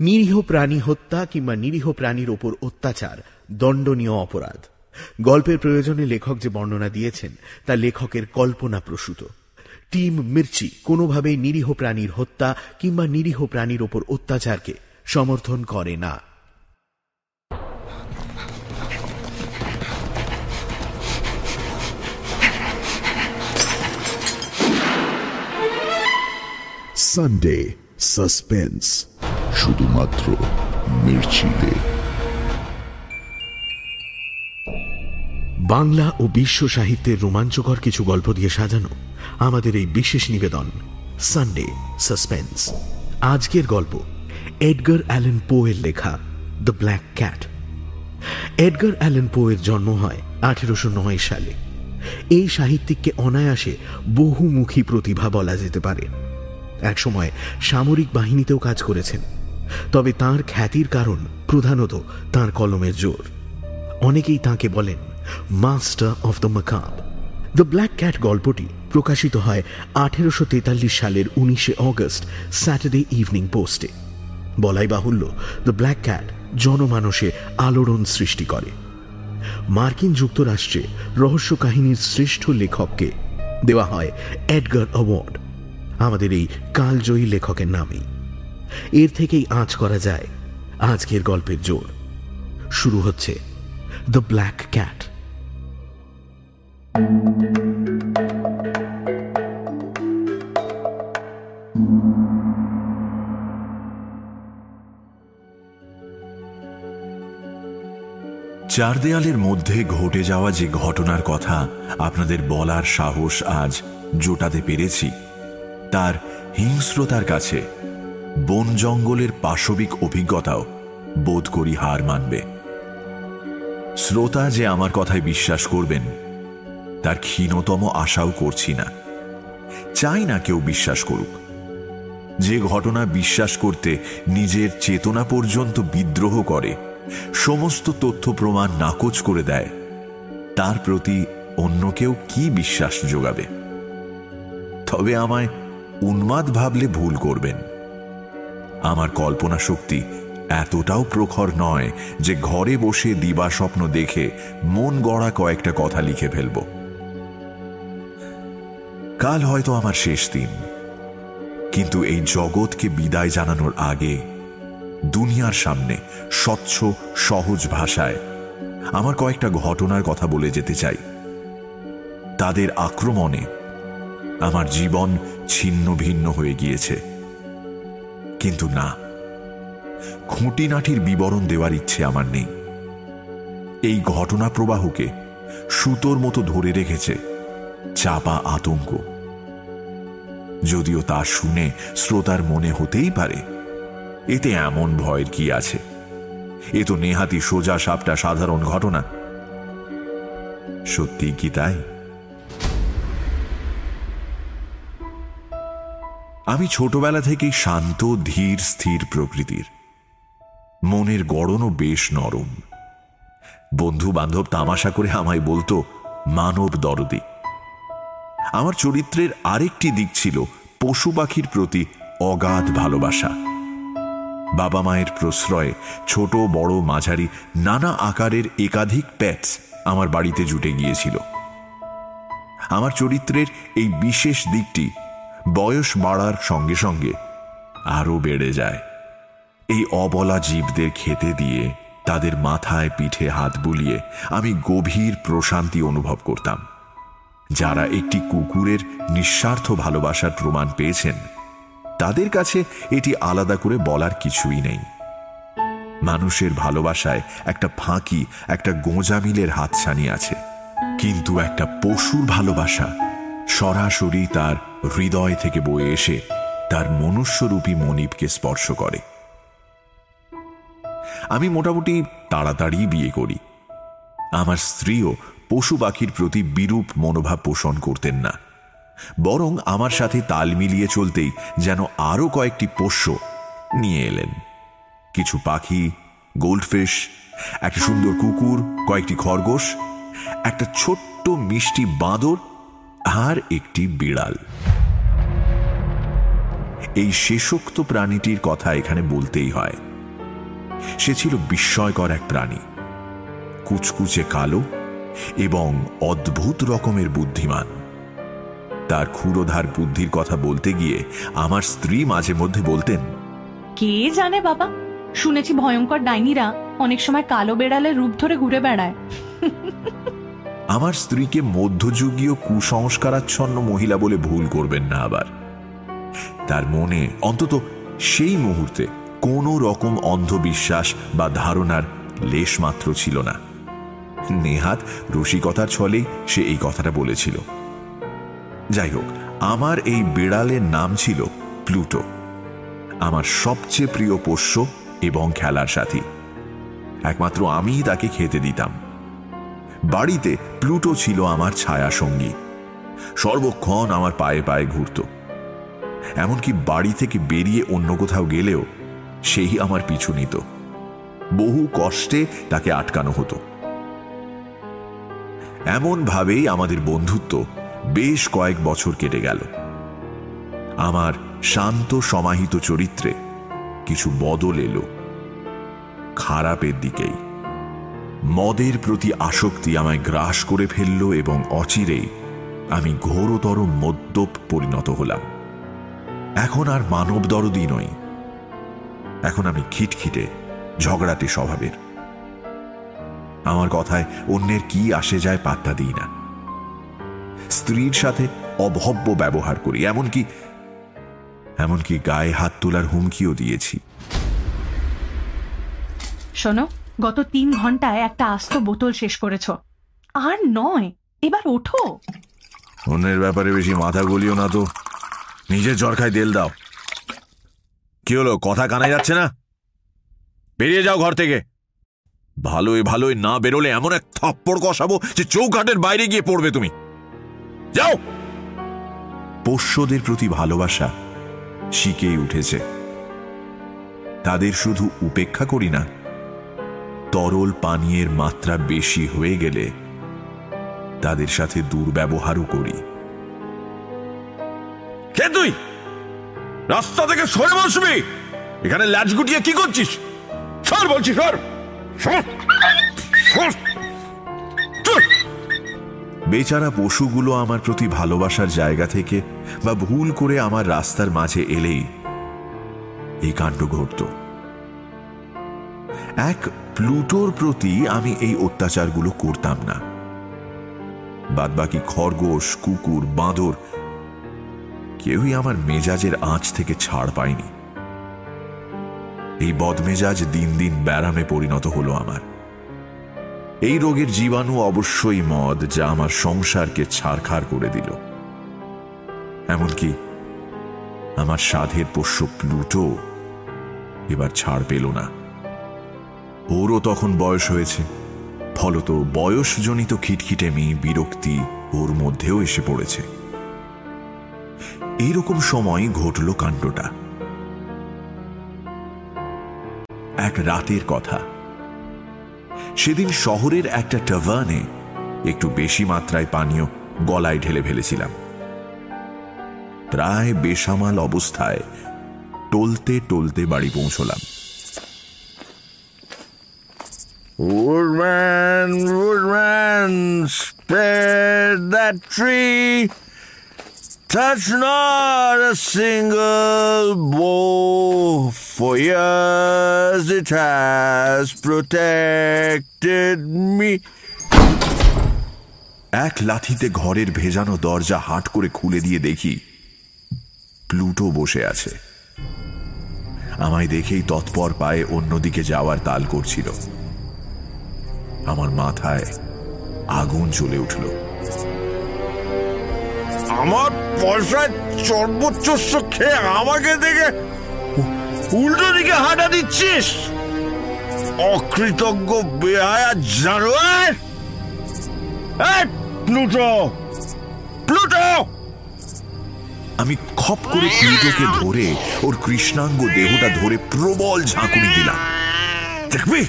নিরীহ প্রাণী হত্যা কিংবা নিরীহ প্রাণীর ওপর অত্যাচার, দণ্ডনীয় অপরাধ। গল্পের প্রয়োজনে লেখক যে বর্ণনা দিয়েছেন, তা লেখকের কল্পনা প্রসূত। টিম মির্চি কোনোভাবেই নিরীহ প্রাণীর হত্যা কিংবা নিরীহ প্রাণীর ওপর অত্যাচারকে সমর্থন করে না। সানডে সাসপেন্স শুধুমাত্র মির্চিলে। বাংলা ও বিশ্ব সাহিত্যের রোমাঞ্চকর কিছু গল্প দিয়ে সাজানো আমাদের এই বিশেষ নিবেদন সানডে সাসপেন্স আজকের গল্প এডগার অ্যালেন পোয়ের লেখা the black cat Edgar Allan পোয়ের জন্ম হয় আঠেরোশো নয় সালে। এই সাহিত্যিককে অনায়াসে বহুমুখী প্রতিভা বলা যেতে পারে। একসময় সামরিক বাহিনীতেও কাজ করেছেন। তবে তার খ্যাতির কারণ প্রধানত তার কলমের জোর। অনেকেই তাকে বলেন, master of the macabre. The Black Cat গল্পটি প্রকাশিত হয় আঠেরোশো তেতাল্লিশ সালের উনিশে অগস্ট, স্যাটারডে ইভিনিং পোস্টে। বলাই বাহুল্য, দ্য ব্ল্যাক ক্যাট জনমানসে আলোড়ন সৃষ্টি করে। মার্কিন যুক্তরাষ্ট্রে রহস্য কাহিনীর শ্রেষ্ঠ লেখককে দেওয়া হয় এডগার অ্যাওয়ার্ড। আমাদের এই কালজয়ী লেখকের নামেই। এর থেকেই আঁচ করা যায়। আজকের গল্পের জোর। শুরু হচ্ছে দ্য ব্ল্যাক ক্যাট চার দেয়ালের মধ্যে ঘটে যাওয়া যে ঘটনার কথা আপনাদের বলার সাহস আজ জোটাতে পেরেছি। তার হিংস্রতার কাছে বন জঙ্গলের পাশবিক অভিজ্ঞতাও বোধ করি হার মানবে। শ্রোতা যে আমার কথায় বিশ্বাস করবেন, তার ক্ষীণতম আশাও করছি না। চাই না কেউ বিশ্বাস করুক। যে ঘটনা বিশ্বাস করতে নিজের চেতনা পর্যন্ত বিদ্রোহ করে, সমস্ত তথ্য প্রমাণ নাকচ করে দেয়, তার প্রতি অন্য কেউ কি বিশ্বাস যোগাবে? তবে আমায় উন্মাদ ভাবলে ভুল করবেন। আমার কল্পনা শক্তি এতটাও প্রখর নয় যে ঘরে বসে দিবা স্বপ্ন দেখে মন গড়া কয়েকটা কথা লিখে ফেলব। কাল হয়তো আমার শেষ দিন, কিন্তু এই জগৎকে বিদায় জানানোর আগে দুনিয়ার সামনে স্বচ্ছ, সহজ ভাষায় আমার কয়েকটা ঘটনার কথা বলে যেতে চাই। তাদের আক্রমণে আমার জীবন ছিন্ন ভিন্ন হয়ে গিয়েছে। কিন্তু না। খুঁটিনাটির বিবরণ দেওয়ার ইচ্ছে আমার নেই। এই ঘটনা প্রবাহকে সুতোর মতো ধরে রেখেছে চাপা আতঙ্ক। যদিও তা শুনে শ্রোতার মনে হতেই পারে, এতে এমন ভয়ের কি আছে? এ তো নেহাতি সোজা সাপটা সাধারণ ঘটনা। সত্যি কি তাই? আমি ছোটবেলা থেকেই শান্ত, ধীর, স্থির প্রকৃতির। মনের গড়নও বেশ নরম। বন্ধু বান্ধব তামাশা করে আমায় বলতো, মানব দরদি। আমার চরিত্রের আরেকটি দিক ছিল পশু পাখির প্রতি অগাধ ভালোবাসা। বাবা মায়ের প্রশ্রয়ে ছোট, বড়, মাঝারি, নানা আকারের একাধিক প্যাটস আমার বাড়িতে জুটে গিয়েছিল। আমার চরিত্রের এই বিশেষ দিকটি বয়স বাড়ার সঙ্গে সঙ্গে আরও বেড়ে যায়। এই অবলা জীবদের খেতে দিয়ে তাদের মাথায় পিঠে হাত বুলিয়ে আমি গভীর প্রশান্তি অনুভব করতাম। যারা একটি কুকুরের নিঃস্বার্থ ভালোবাসার প্রমাণ পেয়েছেন, তাদের কাছে এটি আলাদা করে বলার কিছুই নেই। মানুষের ভালোবাসায় একটা ফাঁকি, একটা গোঁজামিলের হাতছানি আছে। কিন্তু একটা পশুর ভালোবাসা সরাসরি তার হৃদয় থেকে বয়ে এসে তার মনুষ্যরূপী মনিবকে স্পর্শ করে। আমি মোটামুটি তাড়াতাড়ি বিয়ে করি। আমার স্ত্রীও পশু পাখির প্রতি বিরূপ মনোভাব পোষণ করতেন না। বরং আমার সাথে তাল মিলিয়ে চলতেই যেন আরও কয়েকটি পোষ্য নিয়ে এলেন। কিছু পাখি, গোল্ডফিশ, একটা সুন্দর কুকুর, কয়েকটি খরগোশ, একটা ছোট্ট মিষ্টি বাঁদর আর একটি বিড়াল। এই শেষোক্ত প্রাণীটির কথা এখানে বলতেই হয়। সে ছিল বিস্ময়কর এক প্রাণী। কুচকুচে কালো এবং অদ্ভুত রকমের বুদ্ধিমান। তার ক্ষুরোধার বুদ্ধির কথা বলতে গিয়ে আমার স্ত্রী মাঝে মধ্যে বলতেন কে জানে বাবা? শুনেছি ভয়ঙ্কর ডাইনিরা অনেক সময় কালো বেড়ালের রূপ ধরে ঘুরে বেড়ায়। আমার স্ত্রীকে মধ্যযুগীয় কুসংস্কারাচ্ছন্ন মহিলা বলে ভুল করবেন না আবার। তার মনে অন্তত সেই মুহূর্তে কোনো রকম অন্ধবিশ্বাস বা ধারণার লেশ মাত্র ছিল না। নেহাত রসিকতার ছলেই সে এই কথাটা বলেছিল। যাই হোক, আমার এই বিড়ালের নাম ছিল প্লুটো। আমার সবচেয়ে প্রিয় পোষ্য এবং খেলার সাথী। একমাত্র আমিই তাকে খেতে দিতাম। বাড়িতে প্লুটো ছিল আমার ছায়া সঙ্গী। সর্বক্ষণ আমার পায়ে পায়ে ঘুরত। এমনকি বাড়ি থেকে বেরিয়ে অন্য কোথাও গেলেও সেই আমার পিছু নিত। বহু কষ্টে তাকে আটকানো হতো। এমনভাবেই আমাদের বন্ধুত্ব বেশ কয়েক বছর কেটে গেল। আমার শান্ত সমাহিত চরিত্রে কিছু বদল এলো। খারাপের দিকেই। মদের প্রতি আসক্তি আমায় গ্রাস করে ফেলল এবং অচিরেই আমি ঘোরতর মদ্যপ পরিণত হলাম। এখন আর মানব দরদি নই। এখন আমি খিটখিটে ঝগড়াটে স্বভাবের। আমার কথায় অন্যের কি আসে যায় পাত্তা দিই না। স্ত্রীর সাথে অভব্য ব্যবহার করি এমনকি এমনকি গায়ে হাত তোলার হুমকিও দিয়েছি। শোনো গত তিন ঘন্টায় একটা আস্ত বোতল শেষ করেছ। আর নয় এবার ওঠো। অন্যের ব্যাপারে বেশি মাথা গলিও না তো। নিজের জরখায় তেল দাও। কি হলো, কথা কানা যাচ্ছে না? বেরিয়ে যাও ঘর থেকে। ভালোই ভালোই না বেরোলে এমন এক থাপ্পড় কষাবো যে চৌকাটের বাইরে গিয়ে পড়বে তুমি। যাও! পোষ্যদের প্রতি ভালোবাসা শিখেই উঠেছে। তাদের শুধু উপেক্ষা করি না, তরল পানীয়ের মাত্রা বেশি হয়ে গেলে তাদের সাথে দুর্ব্যবহারও করি। কে তুই? রাস্তা থেকে সরে বসবি। এখানে ল্যাচ গুটিয়ে কি করছিস? সর বলছি, সর। বেচারা পশুগুলো আমার প্রতি ভালোবাসার জায়গা থেকে বা ভুল করে আমার রাস্তার মাঝে এলেই এই কাণ্ড ঘটত। এক প্লুটোর প্রতি আমি এই অত্যাচারগুলো করতাম না। বাদবাকি খরগোশ, কুকুর, বাঁদর কেউই আমার মেজাজের আঁচ থেকে ছাড় পায়নি। এই বদমেজাজ দিন দিন ব্যারামে পরিণত হলো আমার। এই রোগের জীবাণু অবশ্যই মদ, যা আমার সংসারকে ছাড়খাড় করে দিল। এমনকি আমার সাধের পোষ্য প্লুটো এবার ছাড় পেল না। ওরও তখন বয়স হয়েছে। ফলত বয়সজনিত খিটখিটেমি বিরক্তি ওর মধ্যেও এসে পড়েছে। এইরকম সময় ঘটল কাণ্ডটা। এক রাতের কথা। সেদিন শহরের একটা টাভার্নে একটু বেশি মাত্রায় পানীয় গলায় ঢেলে ফেলেছিলাম। প্রায় বেসামাল অবস্থায় টলতে টলতে বাড়ি পৌঁছলাম। Woodman, woodman, spare that tree. Touch not a single bough, for years. It has protected me. এক লাঠিতে ঘরের ভেজানো দরজা হাট করে খুলে দিয়ে দেখি প্লুটো বসে আছে। আমায় দেখেই তৎপর পায়ে অন্যদিকে যাওয়ার তাল করছিল। আমার মাথায় আগুন চলে উঠল। আমার পয়সায় সর্বোচ্চ খেয়ে আমাকে দেখে উল্টো দিকে হাঁটা দিচ্ছিস? অকৃতজ্ঞ বেহায়া জানোয়ার? প্লুটো! প্লুটো! আমি খপ করে প্লুটোকে ধরে ওর কৃষ্ণাঙ্গ দেহটা ধরে প্রবল ঝাঁকুনি দিলাম। দেখবি?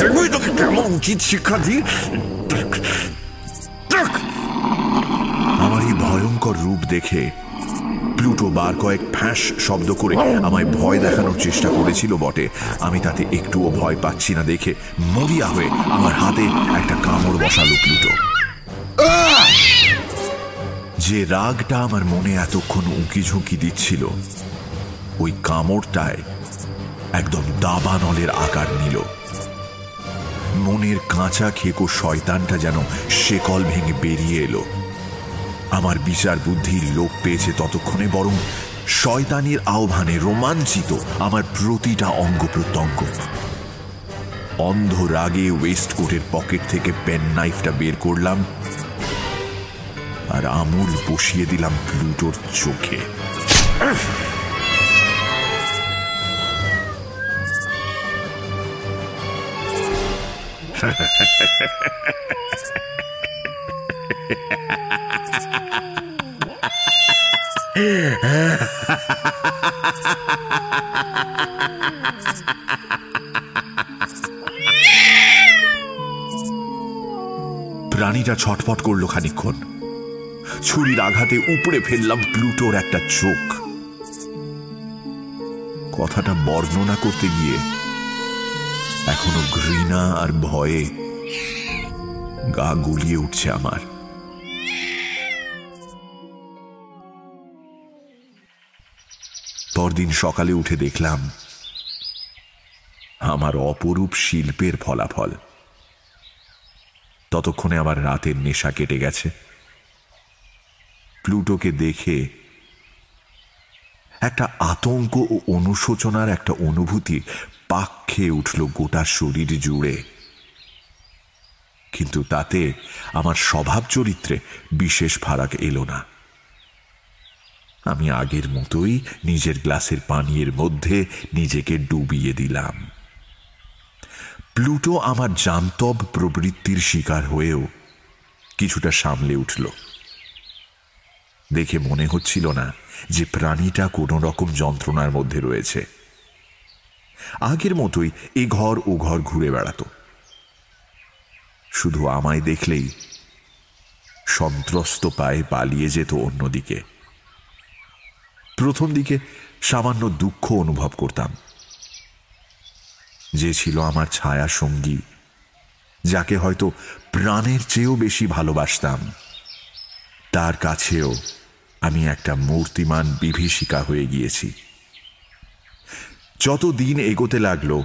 দেখবি তোকে কেমন উচিত শিক্ষা দিই? ভয়ঙ্কর রূপ দেখে প্লুটো বার কয়েক ফ্যাঁস শব্দ করে আমায় ভয় দেখানোর চেষ্টা করেছিল বটে। আমি তাতে একটুও ভয় পাচ্ছি না দেখে মরিয়া হয়ে আমার হাতে একটা কামড় বসালো প্লুটো। যে রাগটা আমার মনে এতক্ষণ উঁকি ঝুঁকি দিচ্ছিল, ওই কামড়টায় একদম দাবানলের আকার নিল। মনের কাঁচা খেকো শয়তানটা যেন শেকল ভেঙে বেরিয়ে এলো। আমার বিচার বুদ্ধির লোপ পেয়েছে ততক্ষণে বরং শয়তানের আহ্বানে রোমাঞ্চিত আমার প্রতিটা অঙ্গ প্রত্যঙ্গ। অন্ধ রাগে ওয়েস্ট কোটের পকেট থেকে পেন নাইফটা বের করলাম আর আমুল বসিয়ে দিলাম প্লুটোর চোখে। প্রাণীটা ছটফট করল খানিক্ষণ ছুরির আঘাতে উপড়ে ফেললাম প্লুটোর একটা চোখ। কথাটা বর্ণনা করতে গিয়ে এখনও ঘৃণা আর ভয়ে গা গুলিয়ে উঠছে আমার। পরদিন সকালে উঠে দেখলাম, আমার অপরূপ শিল্পের ফলাফল। ততক্ষণে আমার রাতের নেশা কেটে গেছে। প্লুটোকে দেখে একটা আতঙ্ক ও অনুশোচনার একটা অনুভূতি পাক খেয়ে উঠল গোটা শরীর জুড়ে। কিন্তু তাতে আমার স্বভাব চরিত্রে বিশেষ ফারাক এলো না। আমি আগের মতোই নিজের গ্লাসের পানীয়ের মধ্যে নিজেকে ডুবিয়ে দিলাম। প্লুটো আমার জান্তব প্রবৃত্তির শিকার হয়েও কিছুটা সামলে উঠল। দেখে মনে হচ্ছিল না যে প্রাণীটা কোনো রকম যন্ত্রণার মধ্যে রয়েছে। আগের মতোই এ ঘর ও ঘর ঘুরে বেড়াত। শুধু আমায় দেখলেই সন্ত্রস্ত পায়ে পালিয়ে যেত অন্যদিকে। প্রথম দিকে সামান্য দুঃখ অনুভব করতাম। যে ছিল আমার ছায়া সঙ্গী, যাকে হয়তো প্রাণের চেয়েও বেশি ভালোবাসতাম, তার কাছেও আমি একটা মূর্তিমান বিভীষিকা হয়ে গিয়েছি। যত দিন এগোতে লাগল,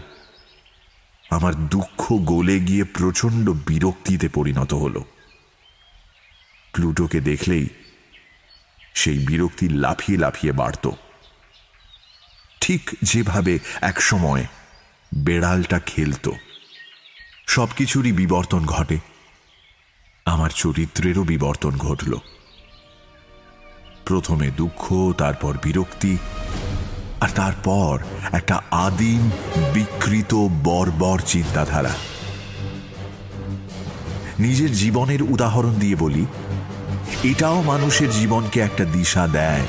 আমার দুঃখ গলে গিয়ে প্রচণ্ড বিরক্তিতে পরিণত হলো। প্লুটোকে দেখলেই সেই বিরক্তি লাফিয়ে লাফিয়ে বাড়ত। ঠিক যেভাবে একসময় বেড়ালটা খেলত, সবকিছুরই বিবর্তন ঘটে, আমার চরিত্রেরও বিবর্তন ঘটল। প্রথমে দুঃখ, তারপর বিরক্তি, আর তারপর একটা আদিম, বিকৃত, বর্বর চিন্তাধারা। নিজের জীবনের উদাহরণ দিয়ে বলি এটাও মানুষের জীবনকে একটা দিশা দেয়।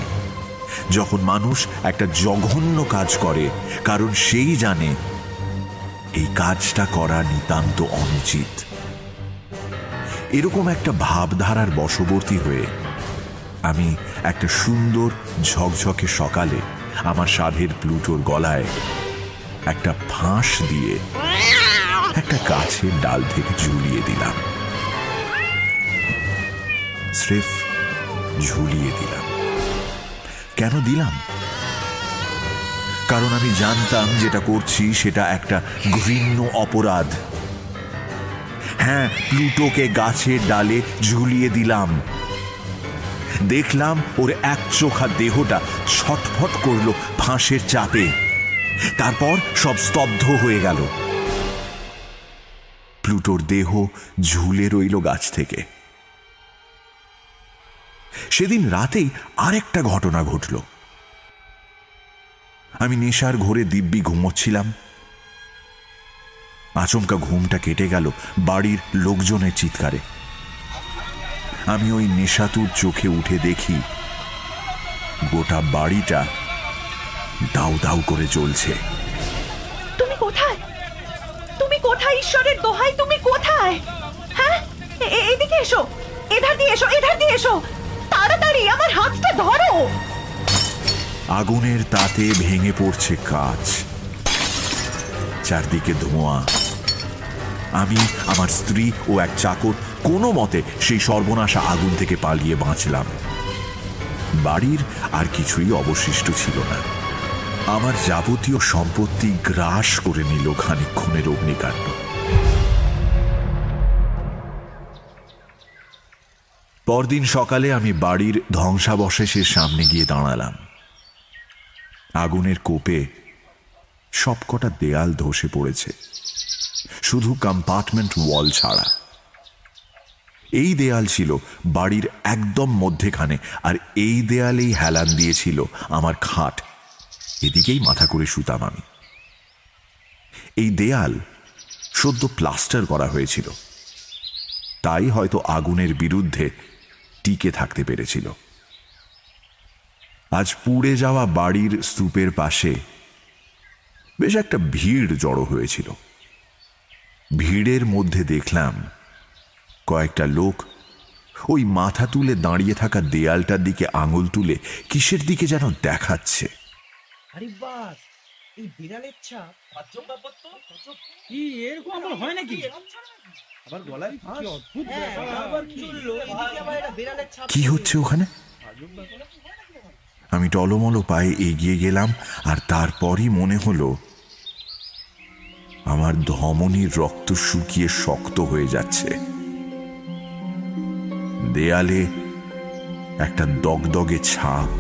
যখন মানুষ একটা জঘন্য কাজ করে, কারণ সেই জানে এই কাজটা করা নিতান্ত অনুচিত। এরকম একটা ভাবধারার বশবর্তী হয়ে আমি একটা সুন্দর ঝকঝকে সকালে আমার সাধের প্লুটোর গলায় একটা ফাঁস দিয়ে একটা গাছের ডাল থেকে ঝুলিয়ে দিলাম। স্রেফ ঝুলিয়ে দিলাম। কেন দিলাম? কারণ আমি জানতাম যেটা করছি সেটা একটা ঘৃণ্য অপরাধ। হ্যাঁ প্লুটোকে গাছের ডালে ঝুলিয়ে দিলাম। দেখলাম ওর এক চোখা দেহটা ছটফট করল ফাঁসের চাপে। তারপর সব স্তব্ধ হয়ে গেল। প্লুটোর দেহ ঝুলে রইল গাছ থেকে। সেদিন রাতেই আরেকটা ঘটনা ঘটল। আমি নেশার ঘোরে দিব্যি ঘুমোচ্ছিলাম। আচমকা ঘুমটা কেটে গেল বাড়ির লোকজনের চিৎকারে। আমি ওই নেশাতুর চোখে উঠে দেখি, গোটা বাড়িটা দাউ দাউ করে চলছে তুমি কোথায়? তুমি কোথায় ঈশ্বরের দোহাই? তুমি কোথায়? হ্যাঁ? এদিকে এসো। এধার দিয়ে এসো, এধার দিয়ে এসো। তাড়াতাড়ি, আমার হাতটা ধরো। আগুনের তাতে ভেঙে পড়ছে কাজ। চারদিকে ধোঁয়া। আমি, আমার স্ত্রী ও এক চাকর কোনো মতে সেই সর্বনাশা আগুন থেকে পালিয়ে বাঁচলাম। বাড়ির আর কিছুই অবশিষ্ট ছিল না। আমার যাবতীয় সম্পত্তি গ্রাস করে নিল খানিক্ষণের অগ্নিকাণ্ড। পরদিন সকালে আমি বাড়ির ধ্বংসাবশেষের সামনে গিয়ে দাঁড়ালাম। আগুনের কোপে সবকটা দেয়াল ধসে পড়েছে। শুধু কম্পার্টমেন্ট ওয়াল ছাড়া। এই দেয়াল ছিল বাড়ির একদম মধ্যেখানে, আর এই দেয়ালেই হেলান দিয়েছিল আমার খাট। এদিকেই মাথা করে শুতাম আমি। এই দেয়াল সদ্য প্লাস্টার করা হয়েছিল। তাই হয়তো আগুনের বিরুদ্ধে টিকে থাকতে পেরেছিল। আজ পুড়ে যাওয়া বাড়ির স্তূপের পাশে বেশ একটা ভিড় জড়ো হয়েছিল। ভিড়ের মধ্যে দেখলাম কয়েকটা লোক ওই মাথা তুলে দাঁড়িয়ে থাকা দেয়ালটার দিকে আঙুল তুলে কিসের দিকে যেন দেখাচ্ছে। এই বিড়ালের ছাপ কি এরকম আবার হয় নাকি? আবার গলায় কি অদ্ভুত হ্যাঁ, আবার কি? বিড়ালের ছাপ কি হচ্ছে ওখানে? আমি টলমলো পায়ে এগিয়ে গেলাম আর তারপরই মনে হলো আমার ধমনীর রক্ত শুকিয়ে শক্ত হয়ে যাচ্ছে। দেয়ালে একটা দগদগে ছাপ।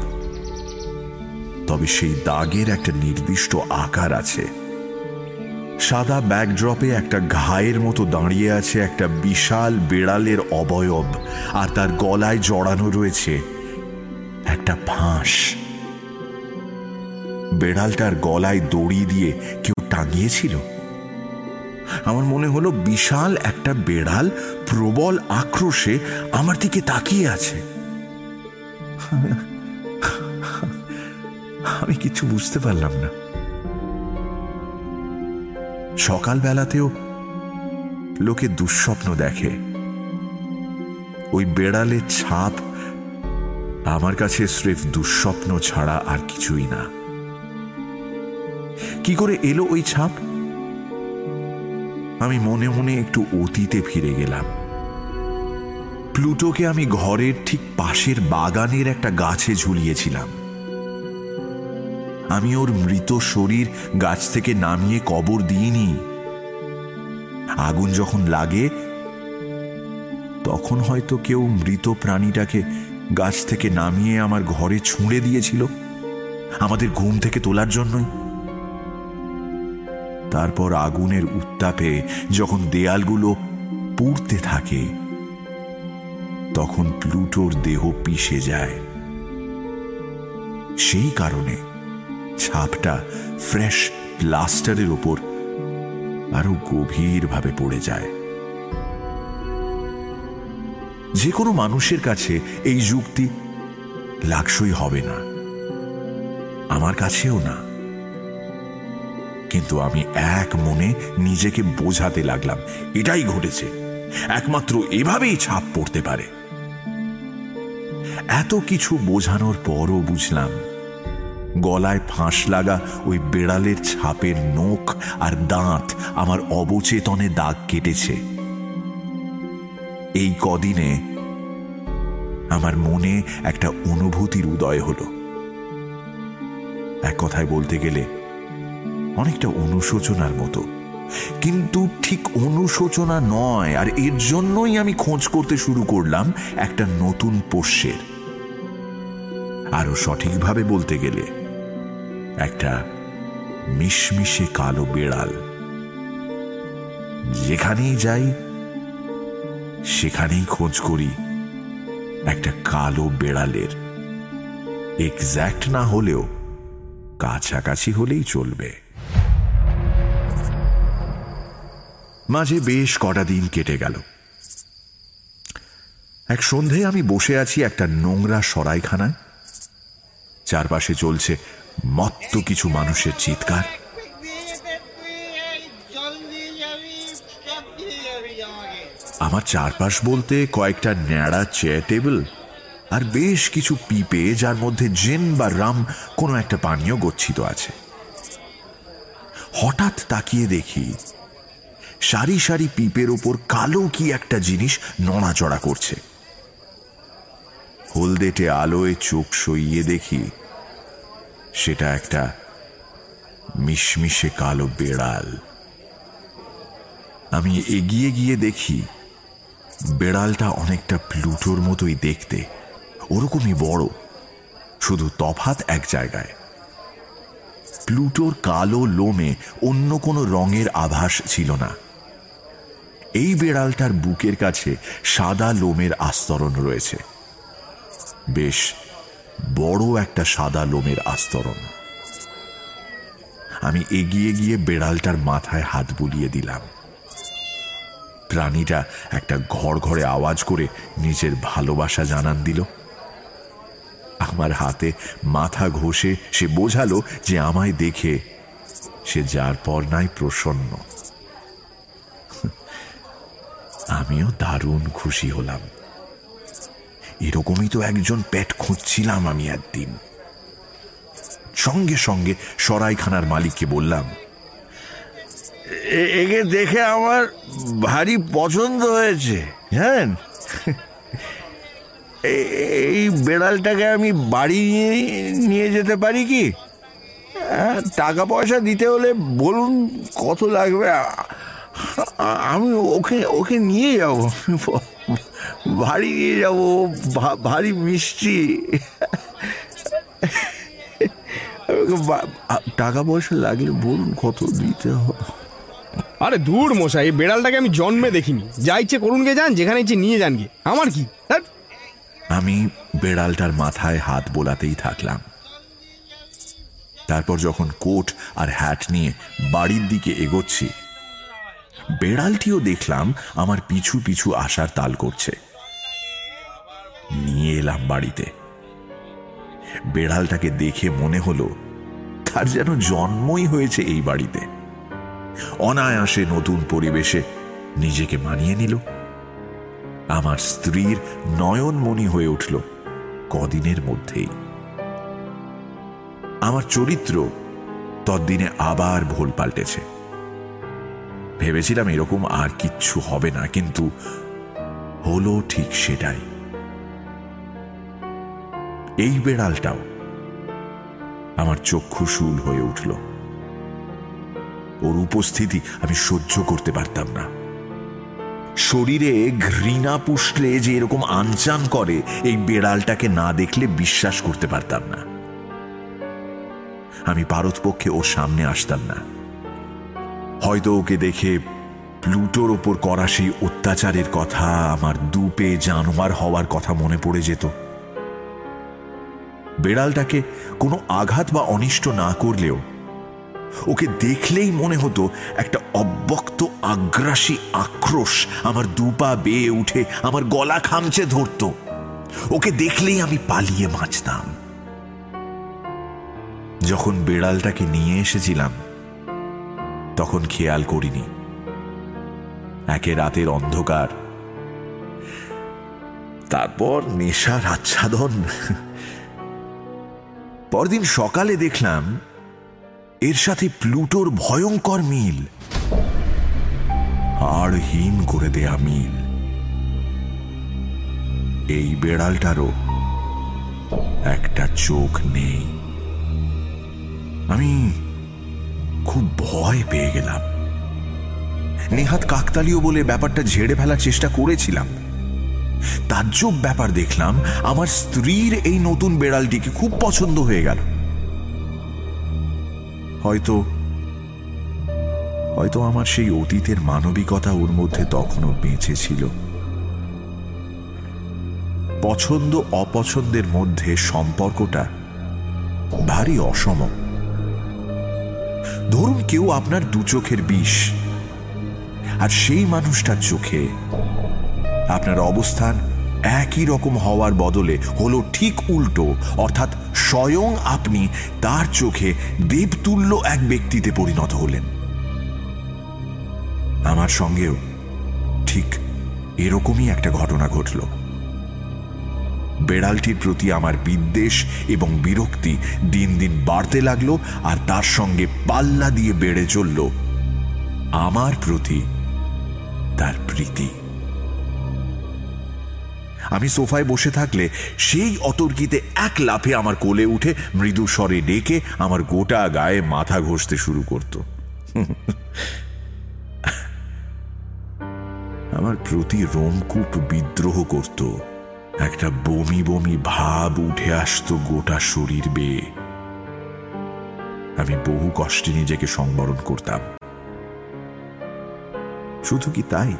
তবে সেই দাগের একটা নির্দিষ্ট আকার আছে। সাদা ব্যাকড্রপে একটা ঘায়ের মতো দাঁড়িয়ে আছে একটা বিশাল বেড়ালের অবয়ব, আর তার গলায় জড়ানো রয়েছে একটা ফাঁস। বেড়ালটার গলায় দড়ি দিয়ে কেউ টাঙিয়েছিল? আমার মনে হলো বিশাল একটা বেড়াল প্রবল আক্রোশে আমার দিকে তাকিয়ে আছে। আমি কিছু বুঝতে পারলাম না। সকালবেলাতেও লোকে দুঃস্বপ্ন দেখে। ওই বেড়ালের ছাপ, আমার কাছে স্রেফ দুঃস্বপ্ন ছাড়া আর কিছুই না। কি করে এলো ওই ছাপ? আমি মনে মনে একটু অতীতে ফিরে গেলাম। প্লুটোকে আমি ঘরের ঠিক পাশের বাগানের একটা গাছে ঝুলিয়েছিলাম। আমি ওর মৃত শরীর গাছ থেকে নামিয়ে কবর দিইনি। আগুন যখন লাগে, তখন হয়তো কেউ মৃত প্রাণীটাকে গাছ থেকে নামিয়ে আমার ঘরে ছুঁড়ে দিয়েছিল, আমাদের ঘুম থেকে তোলার জন্যই। তারপর আগুনের উত্তাপে যখন দেয়ালগুলো পুড়তে থাকে, তখন প্লুটোর দেহ পিষে যায়। সেই কারণে ছাপটা ফ্রেশ প্লাস্টারের ওপর আরও গভীরভাবে পড়ে যায়। যে কোনো মানুষের কাছে এই যুক্তি লাগসই হবে না। আমার কাছেও না। কিন্তু আমি এক মনে নিজেকে বোঝাতে লাগলাম, এটাই ঘটেছে। একমাত্র এভাবেই ছাপ পড়তে পারে। এত কিছু বোঝানোর পরও বুঝলাম গলায় ফাঁস লাগা ওই বেড়ালের ছাপের নখ আর দাঁত আমার অবচেতনে দাগ কেটেছে। এই কদিনে আমার মনে একটা অনুভূতির উদয় হলো। এক কথায় বলতে গেলে অনেকটা অনুশোচনার মতো। কিন্তু ঠিক অনুশোচনা নয়, আর এর জন্যই আমি খোঁজ করতে শুরু করলাম একটা নতুন পোষ্যের। আরও সঠিকভাবে বলতে গেলে একটা মিশমিশে কালো বেড়াল। যেখানেই যাই, সেখানেই খোঁজ করি একটা কালো বেড়ালের। এক্স্যাক্ট না হলেও কাছাকাছি হলেই চলবে। মাঝে বেশ কটা দিন কেটে গেল। এক সন্ধে আমি বসে আছি একটা নোংরা সরাইখানায়। চারপাশে চলছে মত্ত কিছু মানুষের চিৎকার? আমার চারপাশ বলতে কয়েকটা ন্যাড়া চেয়ার টেবিল আর বেশ কিছু পিপে যার মধ্যে জেন বা রাম কোনো একটা পানীয় গচ্ছিত আছে। হঠাৎ তাকিয়ে দেখি সারি সারি পিপের ওপর কালো কি একটা জিনিস নড়াচড়া করছে। হলদেটে আলোয় চোখ সইয়ে দেখি সেটা একটা মিশমিশে কালো বেড়াল। আমি এগিয়ে গিয়ে দেখি বেড়ালটা অনেকটা প্লুটোর মতোই দেখতে, ওরকমই বড়, শুধু তফাত এক জায়গায়। প্লুটোর কালো লোমে অন্য কোনো রঙের আভাস ছিল না। এই বেড়ালটার বুকের কাছে সাদা লোমের আস্তরণ রয়েছে। বেশ বড় একটা সাদা লোমের আস্তরণ। আমি এগিয়ে গিয়ে বেড়ালটার মাথায় হাত বুলিয়ে দিলাম। প্রাণীটা একটা ঘর ঘরে আওয়াজ করে নিজের ভালোবাসা জানান দিল। আমার হাতে মাথা ঘষে সে বোঝালো যে আমায় দেখে সে যার পর নাই প্রসন্ন। আমিও দারুণ খুশি হলাম। এরকমই তো একজন পেট খুঁজছিলাম আমি একদিন। সঙ্গে সঙ্গে সরাইখানার মালিককে বললাম একে দেখে আমার ভারী পছন্দ হয়েছে এ- এই বেড়ালটাকে আমি বাড়ি নিয়ে নিয়ে যেতে পারি কি? হ্যাঁ, টাকা পয়সা দিতে হলে বলুন কত লাগবে আমি ওকে ওকে নিয়ে যাব। বাড়ি নিয়ে যাব ভারী মিষ্টি। টাকা পয়সা লাগলে বলুন কত দিতে হবে আরে দূর মশাই এই বেড়ালটাকে আমি জন্মে দেখিনি। যা ইচ্ছে করুন গে যান যেখানে ইচ্ছে নিয়ে যান গে। আমার কি? ধ্যাৎ। আমি বেড়ালটার মাথায় হাত বোলাতেই থাকলাম। তারপর যখন কোট আর হ্যাট নিয়ে বাড়ির দিকে এগোচ্ছি বেড়ালটিও দেখলাম আমার পিছু পিছু আসার তাল করছে। নিয়ে এলাম বাড়িতে। বেড়ালটাকে দেখে মনে হলো, তার যেন জন্মই হয়েছে এই বাড়িতে। অনায়াসে নতুন পরিবেশে নিজেকে মানিয়ে নিল। আমার স্ত্রীর নয়নমণি হয়ে উঠল কদিনের মধ্যেই। আমার চরিত্র তদ্দিনে আবার ভোল পাল্টেছে। ভেবেছিলাম এরকম আর কিচ্ছু হবে না, কিন্তু হলো ঠিক সেটাই। এই বেড়ালটাও আমার চক্ষু শুল হয়ে উঠল। ওর উপস্থিতি আমি সহ্য করতে পারতাম না। শরীরে ঘৃণা পুষলে যে এরকম আনচান করে, এই বেড়ালটাকে না দেখলে বিশ্বাস করতে পারতাম না। আমি পারতপক্ষে ওর সামনে আসতাম না। হয়তো ওকে দেখে প্লুটোর ওপর করা সেই অত্যাচারের কথা, আমার দুপে জানোয়ার হওয়ার কথা মনে পড়ে যেত। বেড়ালটাকে কোনো আঘাত বা অনিষ্ট না করলেও ওকে দেখলেই মনে হতো একটা অব্যক্ত আগ্রাসী আক্রোশ আমার দুপা বেয়ে উঠে আমার গলা খামচে ধরত। ওকে দেখলেই আমি পালিয়ে বাঁচতাম। যখন বেড়ালটাকে নিয়ে এসেছিলাম, তখন খেয়াল করিনি। একে রাতের অন্ধকার, তারপর নেশার আচ্ছাদন। পরদিন সকালে দেখলাম এর সাথে প্লুটোর ভয়ঙ্কর মিল। হাড়হীন করে দেয়া মিল। এই বেড়ালটারও একটা চোখ নেই। আমি খুব ভয় পেয়ে গেলাম। নেহাত কাকতালীয় বলে ব্যাপারটা ঝেড়ে ফেলার চেষ্টা করেছিলাম। তাজ্জব ব্যাপার দেখলাম, আমার স্ত্রীর এই নতুন বেড়ালটিকে খুব পছন্দ হয়ে গেল। হয়তো হয়তো আমার সেই অতীতের মানবিকতা ওর মধ্যে তখনও বেঁচে ছিল। পছন্দ অপছন্দের মধ্যে সম্পর্কটা ভারী অসম ধরুন কেউ আপনার দু চোখের বিষ, আর সেই মানুষটার চোখে আপনার অবস্থান একই রকম হওয়ার বদলে হলো ঠিক উল্টো। অর্থাৎ স্বয়ং আপনি তার চোখে দেবতুল্য এক ব্যক্তিতে পরিণত হলেন। আমার সঙ্গেও ঠিক এরকমই একটা ঘটনা ঘটল। বেড়ালটির প্রতি আমার বিদ্বেষ এবং বিরক্তি দিন দিন বাড়তে লাগল আর তার সঙ্গে পাল্লা দিয়ে বেড়ে চলল। আমার প্রতি তার প্রীতি। আমি সোফায় বসে থাকলে সেই অতর্কিতে এক লাফে আমার কোলে উঠে মৃদু স্বরে ডেকে আমার গোটা গায়ে মাথা ঘষতে শুরু করত। আমার প্রতি রোমকূপ বিদ্রোহ করত। একটা বমি বমি ভাব উঠে আসতো গোটা শরীর বেয়ে। আমি বহু কষ্টে নিজেকে সংবরণ করতাম। শুধু কি তাই?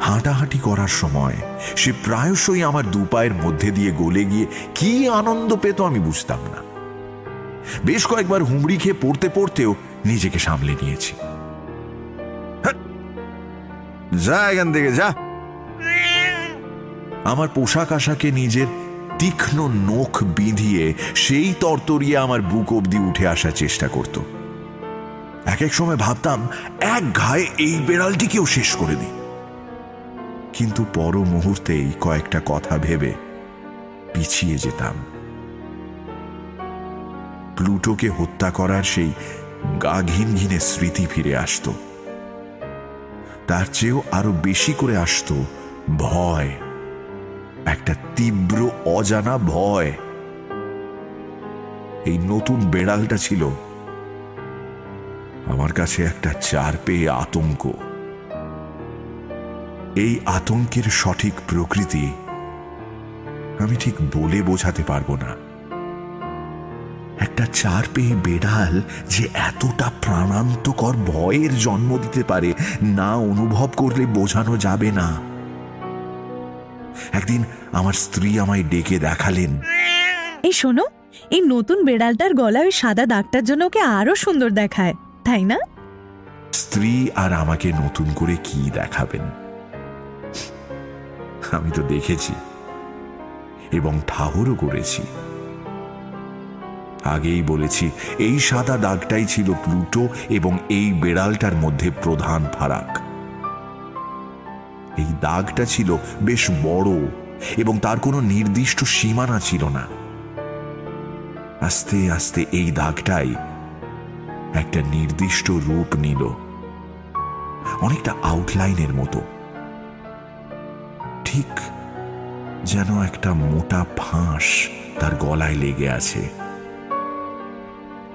হাঁটাহাঁটি করার সময় সে প্রায়শই আমার দুপায়ের মধ্যে দিয়ে গলে গিয়ে কি আনন্দ পেত আমি বুঝতাম না। বেশ কয়েকবার হুমড়ি খেয়ে পড়তে পড়তেও নিজেকে সামলে নিয়েছি। যা এখান থেকে, যা। আমার পোশাক আশাকে নিজের তীক্ষ্ণ নখ বিঁধিয়ে সেই তরতরিয়ে আমার বুক অবধি উঠে আসার চেষ্টা করত। এক এক সময় ভাবতাম, এক ঘায়ে এই বেড়ালটিকেও শেষ করে দিই। কিন্তু পর মুহূর্তেই কয়েকটা কথা ভেবে পিছিয়ে যেতাম। প্লুটোকে হত্যা করার সেই গা ঘিন ঘিনে স্মৃতি ফিরে আসতো। তার চেয়েও আরও বেশি করে আসতো ভয়, একটা তীব্র অজানা ভয়। এই নতুন বেড়ালটা ছিল আমার কাছে একটা চার পেয়ে আতঙ্ক। এই আতঙ্কের সঠিক প্রকৃতি আমি ঠিক বলে বোঝাতে পারব না। একটা চার পেয়ে বেড়াল যে এতটা প্রাণান্তকর ভয়ের জন্ম দিতে পারে না অনুভব করলে বোঝানো যাবে না। একদিন আমার স্ত্রী আমায় ডেকে দেখালেন। এই শোনো এই নতুন বেড়ালটার গলায় ওই সাদা দাগটার জন্য ওকে আরও সুন্দর দেখায় তাই না? স্ত্রী আর আমাকে নতুন করে কি দেখাবেন? আমি তো দেখেছি এবং ঠাহরও করেছি। আগেই বলেছি, এই সাদা দাগটাই ছিল প্লুটো এবং এই বেড়ালটার মধ্যে প্রধান ফারাক। এই দাগটা ছিল বেশ বড় এবং তার কোনো নির্দিষ্ট সীমানা ছিল না। আস্তে আস্তে এই দাগটাই একটা নির্দিষ্ট রূপ নিল, অনেকটা আউটলাইনের মতো। ঠিক যেন একটা মোটা ফাঁস তার গলায় লেগে আছে।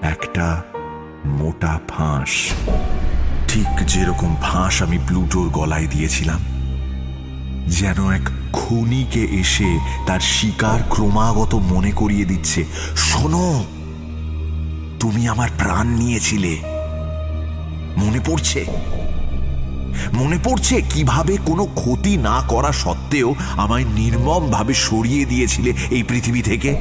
একটা মোটা ফাঁস। ঠিক যেরকম ফাঁস আমি প্লুটোর গলায় দিয়েছিলাম, যেন এক খুনিকে এসে তার শিকার ক্রমাগত মনে করিয়ে দিচ্ছে, শোনো, তুমি আমার প্রাণ নিয়েছিলে। মনে পড়ছে? মনে পড়ছে কীভাবে কোনো ক্ষতি না করা সত্ত্বেও আমায় নির্মম ভাবে সরিয়ে দিয়েছিলে এই পৃথিবী থেকে?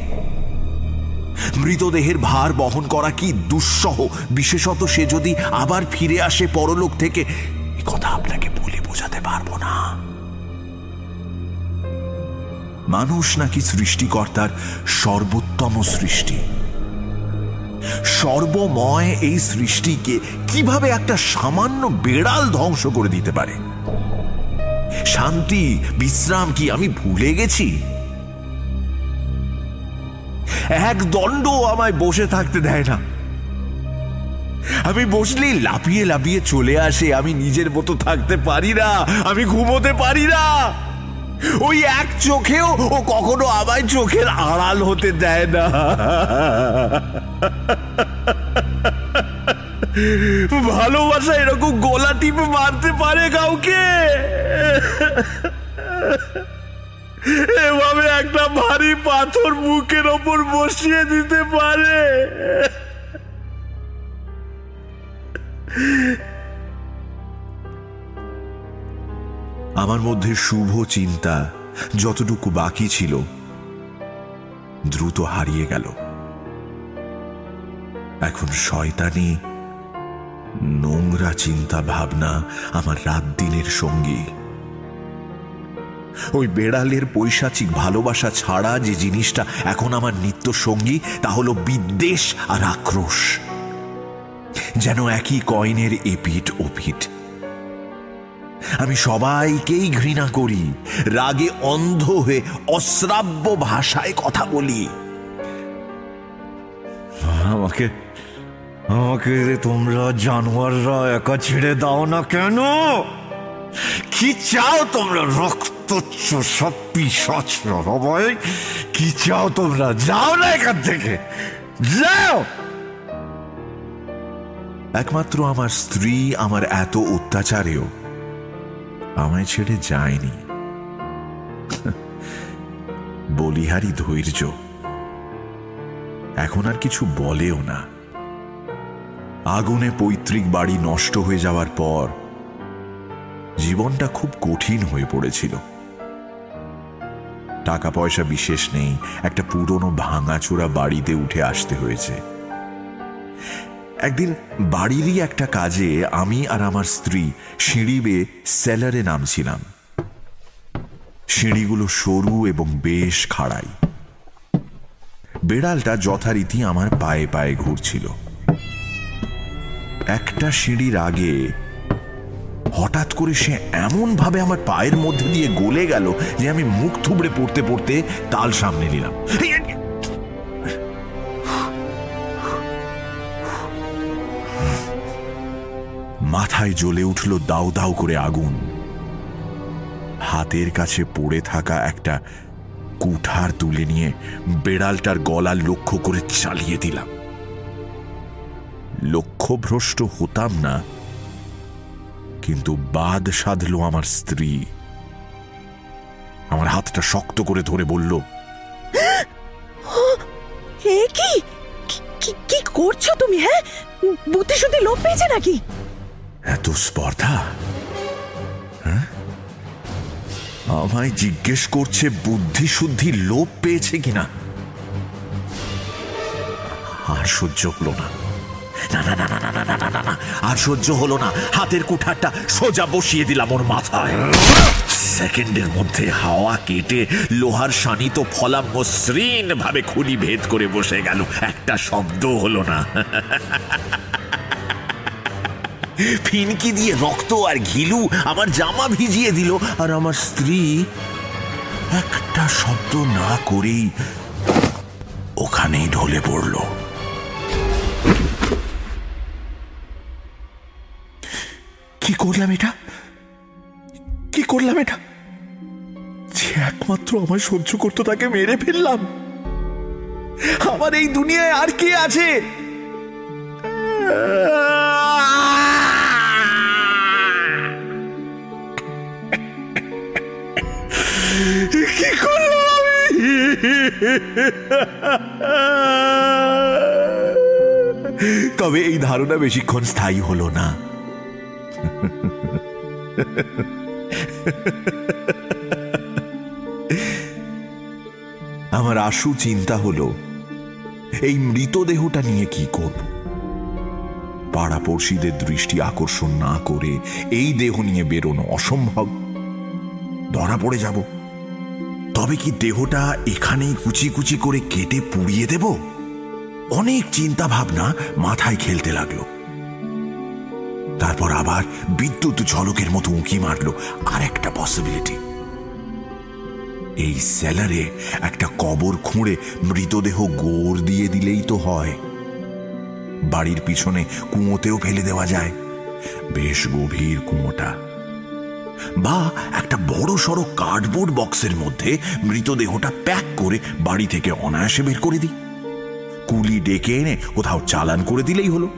মৃতদেহের ভার বহন করা কি দুঃসহ? বিশেষত সে যদি আবার ফিরে আসে পরলোক থেকে, এ কথা আপনাকে বলে বোঝাতে পারব না। মানুষ নাকি সৃষ্টিকর্তার সর্বোত্তম সৃষ্টি? সর্বময় এই সৃষ্টিকে কীভাবে একটা সামান্য বেড়াল ধ্বংস করে দিতে পারে? শান্তি, বিশ্রাম কি আমি ভুলে গেছি? এক দণ্ড আমায় বসে থাকতে দেয় না। আমি বসলেই লাফিয়ে লাফিয়ে চলে আসে, আমি নিজের মতো থাকতে পারি না, আমি ঘুমোতে পারি না। ওই এক চোখেও ও কখনো আমায় চোখের আড়াল হতে দেয় না। ভালোবাসা এরকম গোলা টিপে মারতে পারে কাউকে? এভাবে একটা ভারী পাথর বুকের ওপর বসিয়ে দিতে পারে। আমার মধ্যে শুভ চিন্তা যতটুকু বাকি ছিল দ্রুত হারিয়ে গেল। এখন শয়তানি, নোংরা চিন্তা ভাবনা আমার রাত দিনের সঙ্গী। ওই বেড়ালের পৈশাচিক ভালোবাসা ছাড়া যে জিনিসটা এখন আমার নিত্য সঙ্গী, তা হলো বিদ্বেষ আর আক্রোশ। যেন একই কয়েনের এপিট ওপিট আমি সবাইকেই ঘৃণা করি, রাগে অন্ধ হয়ে অশ্রাব্য ভাষায় কথা বলি। আমাকে আমাকে তোমরা জানোয়াররা একা ছেড়ে দাও না কেন? কি চাও তোমরা রক্ত কি চাও তোমরা? যাও না এখান থেকে। যাও। একমাত্র আমার স্ত্রী আমার এত অত্যাচারেও আমায় ছেড়ে যায়নি। বলিহারি ধৈর্য। এখন আর কিছু বলেও না। আগুনে পৈতৃক বাড়ি নষ্ট হয়ে যাওয়ার পর জীবনটা খুব কঠিন হয়ে পড়েছিল। টাকা পয়সা বিশেষ নেই, একটা পুরনো ভাঙাচোরা বাড়িতে উঠে আসতে হয়েছে। একদিন বাড়িরই একটা কাজে আমি আর আমার স্ত্রী সিঁড়ি বেয়ে সেলারে নামছিলাম। সিঁড়িগুলো সরু এবং বেশ খাড়াই। বেড়ালটা যথারীতি আমার পায়ে পায়ে ঘুরছিল। একটা সিঁড়ির আগে হঠাৎ করে সে এমন ভাবে আমার পায়ের মধ্যে দিয়ে গলে গেল যে আমি মুখ থুবড়ে পড়তে পড়তে তাল সামনে নিলাম। মাথায় জ্বলে উঠল দাউ দাউ করে আগুন। হাতের কাছে পড়ে থাকা একটা কুঠার তুলে নিয়ে বেড়ালটার গলা লক্ষ্য করে চালিয়ে দিলাম। লক্ষ্যভ্রষ্ট হতাম না কিন্তু বাদ সাধল আমার স্ত্রী। আমার হাতটা শক্ত করে ধরে বলল কি? করছ তুমি হ্যাঁ? বুদ্ধি শুদ্ধি লোপ পেয়েছে নাকি? এত স্পর্ধা? হ্যাঁ? আমায় জিজ্ঞেস করছে বুদ্ধি শুদ্ধি লোপ পেয়েছে কিনা? আর সহ্য হলো না। না না না না না না না না না আর সহ্য হলো না। হাতের কুঠারটা সোজা বসিয়ে দিলাম ওর মাথায়। সেকেন্ডের মধ্যে হাওয়া কেটে লোহার শানিত ফলা মসৃণ ভাবে খুলি ভেদ করে বসে গেল। একটা শব্দ হলো না। ফিনকি দিয়ে রক্ত আর ঘিলু আমার জামা ভিজিয়ে দিল। আর আমার স্ত্রী একটা শব্দ না করেই ওখানেই ঢলে পড়ল। কি করলাম এটা? কি করলাম এটা? যে একমাত্র আমায় সহ্য করতো তাকে মেরে ফেললাম। আমার এই দুনিয়ায় আর কে আছে? তবে এই ধারণা বেশিক্ষণ স্থায়ী হলো না। আমার আশু চিন্তা হলো, এই মৃতদেহটা নিয়ে কি করব? পাড়াপড়শিদের দৃষ্টি আকর্ষণ না করে এই দেহ নিয়ে বেরোনো অসম্ভব। ধরা পড়ে যাব। তবে কি দেহটা এখানেই কুচি কুচি করে কেটে পুড়িয়ে দেব? অনেক চিন্তা ভাবনা মাথায় খেলতে লাগল। তারপর আবার বিদ্যুৎ ঝলকের মতো উঁকি মারলো আর একটা পসিবিলিটি এই সেলারে একটা কবর খুঁড়ে মৃতদেহ গোড় দিয়ে দিলেই তো হয়। বাড়ির পিছনে কুঁয়োতেও ফেলে দেওয়া যায়। বেশ গভীর কুঁয়োটা। বা একটা বড় সড়ো কার্ডবোর্ড বক্সের মধ্যে মৃতদেহটা প্যাক করে বাড়ি থেকে অনায়াসে বের করে দিই। কুলি ডেকে এনে কোথাও চালান করে দিলেই হলো।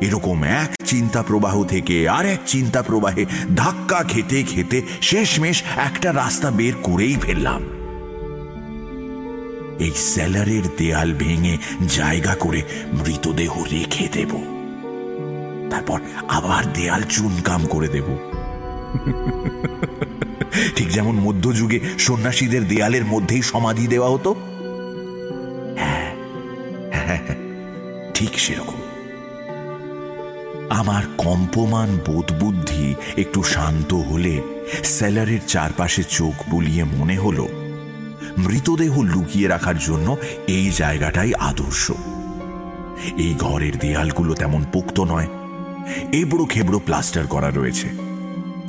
এরকম এক চিন্তা প্রবাহ থেকে আর এক চিন্তা প্রবাহে ধাক্কা খেতে খেতে শেষমেশ একটা রাস্তা বের করেই ফেললাম। এই সেলারের দেয়াল ভেঙে জায়গা করে মৃতদেহ রেখে দেব। তারপর আবার দেয়াল চুনকাম করে দেব। ঠিক যেমন মধ্যযুগে সন্ন্যাসীদের দেয়ালের মধ্যেই সমাধি দেওয়া হতো। হ্যাঁ হ্যাঁ ঠিক সেরকম। আমার কম্পমান বোধ বুদ্ধি একটু শান্ত হলে সেলারের চারপাশে চোখ বুলিয়ে মনে হল, মৃতদেহ লুকিয়ে রাখার জন্য এই জায়গাটাই আদর্শ। এই ঘরের দেয়ালগুলো তেমন পোক্ত নয়, এবড়ো খেবড়ো প্লাস্টার করা রয়েছে।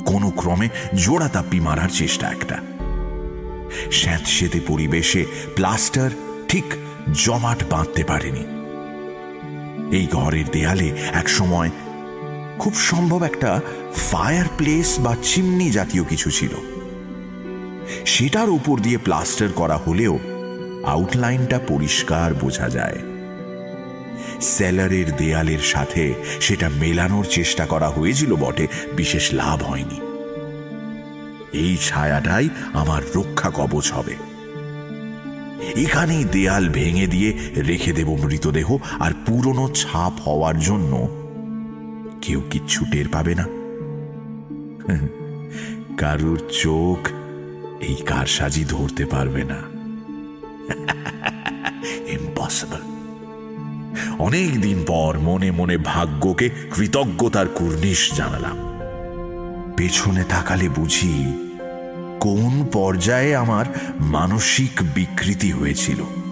কোনো ক্রমে জোড়া তাপ্পি মারার চেষ্টা একটা। স্যাঁতসেতে পরিবেশে প্লাস্টার ঠিক জমাট বাঁধতে পারেনি। এই ঘরের দেয়ালে এক সময় খুব সম্ভব একটা ফায়ার প্লেস বা চিমনি জাতীয় কিছু ছিল। সেটার উপর দিয়ে প্লাস্টার করা হলেও আউটলাইনটা পরিষ্কার বোঝা যায়। সেলারের দেয়ালের সাথে সেটা মেলানোর চেষ্টা করা হয়েছিল বটে, বিশেষ লাভ হয়নি। এই ছায়াটাই আমার রক্ষা কবচ হবে। এখানেই দেয়াল ভেঙে দিয়ে রেখে দেব মৃতদেহ আর পুরনো ছাপ হওয়ার জন্য কেউ কিচ্ছু টের পাবে না? কারুর চোখ এই কারসাজি ধরতে পারবে না। ইম্পসিবল অনেক দিন পর মনে মনে ভাগ্যকে কৃতজ্ঞতার কুর্নিশ জানালাম। পেছনে তাকালে বুঝি কোন পর্যায়ে আমার মানসিক বিকৃতি হয়েছিল।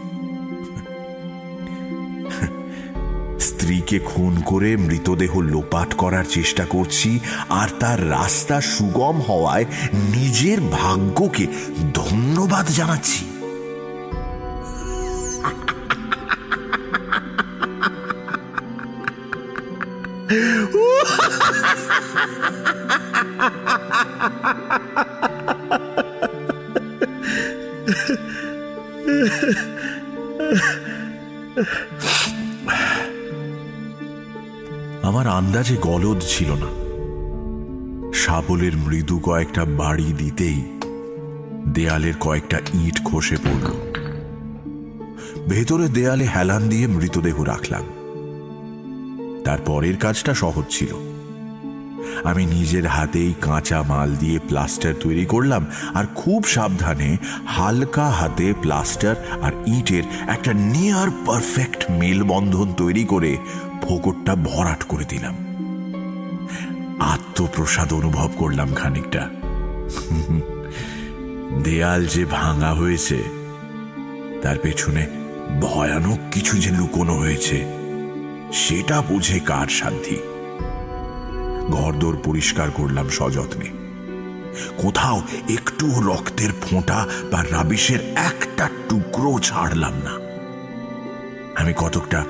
স্ত্রীকে খুন করে মৃতদেহ লোপাট করার চেষ্টা করছি, আর তার রাস্তা সুগম হওয়ায় নিজের ভাগ্যকে ধন্যবাদ জানাচ্ছি। আমার আন্দাজে গলদ ছিল না। শাবলের মৃদু কয়েকটা বাড়ি দিতেই দেয়ালের কয়েকটা ইট খসে পড়ল। ভেতরে দেয়ালে হেলান দিয়ে মৃতদেহ রাখলাম। তার পরের কাজটা সহজ ছিল। আমি নিজের হাতেই কাঁচা মাল দিয়ে প্লাস্টার তৈরি করলাম আর খুব সাবধানে হালকা হাতে প্লাস্টার আর ইটের একটা নিয়ার পারফেক্ট মেলবন্ধন তৈরি করে ফোকরটা ভরাট করে দিলাম। আত্মপ্রসাদ অনুভব করলাম খানিকটা। দেয়াল যে ভাঙা হয়েছে, তার পেছনে ভয়ানক কিছু যে লুকোনো হয়েছে, সেটা বুঝে কার সাধ্যি? ঘরদোর পরিষ্কার করলাম সযত্নে। কোথাও একটু রক্তের ফোঁটা বা রাবিশের একটা টুকরো ছাড়লাম না। আমি কতকটা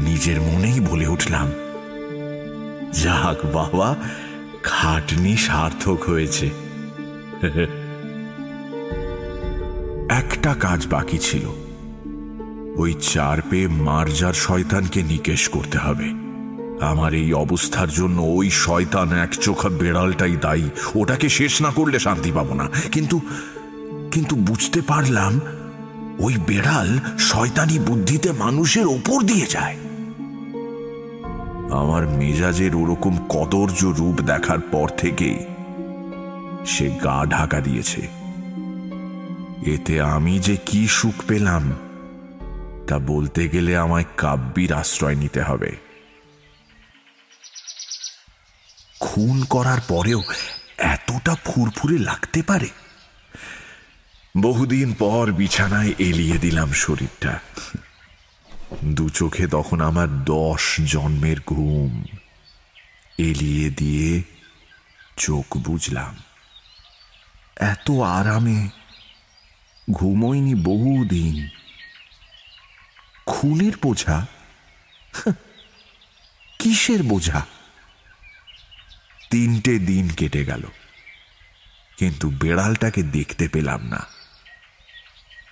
নিজের মনেই বলে উঠলাম, যাক বাবা, খাটনি সার্থক হয়েছে। একটা কাজ বাকি ছিল। ওই চার পেয়ে মার্জার শয়তানকে নিকেশ করতে হবে। আমার এই অবস্থার জন্য ওই শয়তান এক চোখা বেড়ালটাই দায়ী। ওটাকে শেষ না করলে শান্তি পাবো না। কিন্তু কিন্তু বুঝতে পারলাম ওই বেড়াল শয়তানি বুদ্ধিতে মানুষের ওপর দিয়ে যায়। আমার মেজাজের ওরকম কদর্য রূপ দেখার পর থেকেই সে গা ঢাকা দিয়েছে। এতে আমি যে কি সুখ পেলাম, তা বলতে গেলে আমায় কাব্যির আশ্রয় নিতে হবে। খুন করার পরেও এতটা ফুরফুরে লাগতে পারে? বহুদিন পর বিছানায় এলিয়ে দিলাম শরীরটা। দু চোখে তখন আমার দশ জন্মের ঘুম। এলিয়ে দিয়ে চোখ বুঝলাম এত আরামে ঘুমোয়নি বহুদিন। খুনের বোঝা? কিসের বোঝা? তিনটে দিন কেটে গেল, কিন্তু বেড়ালটাকে দেখতে পেলাম না।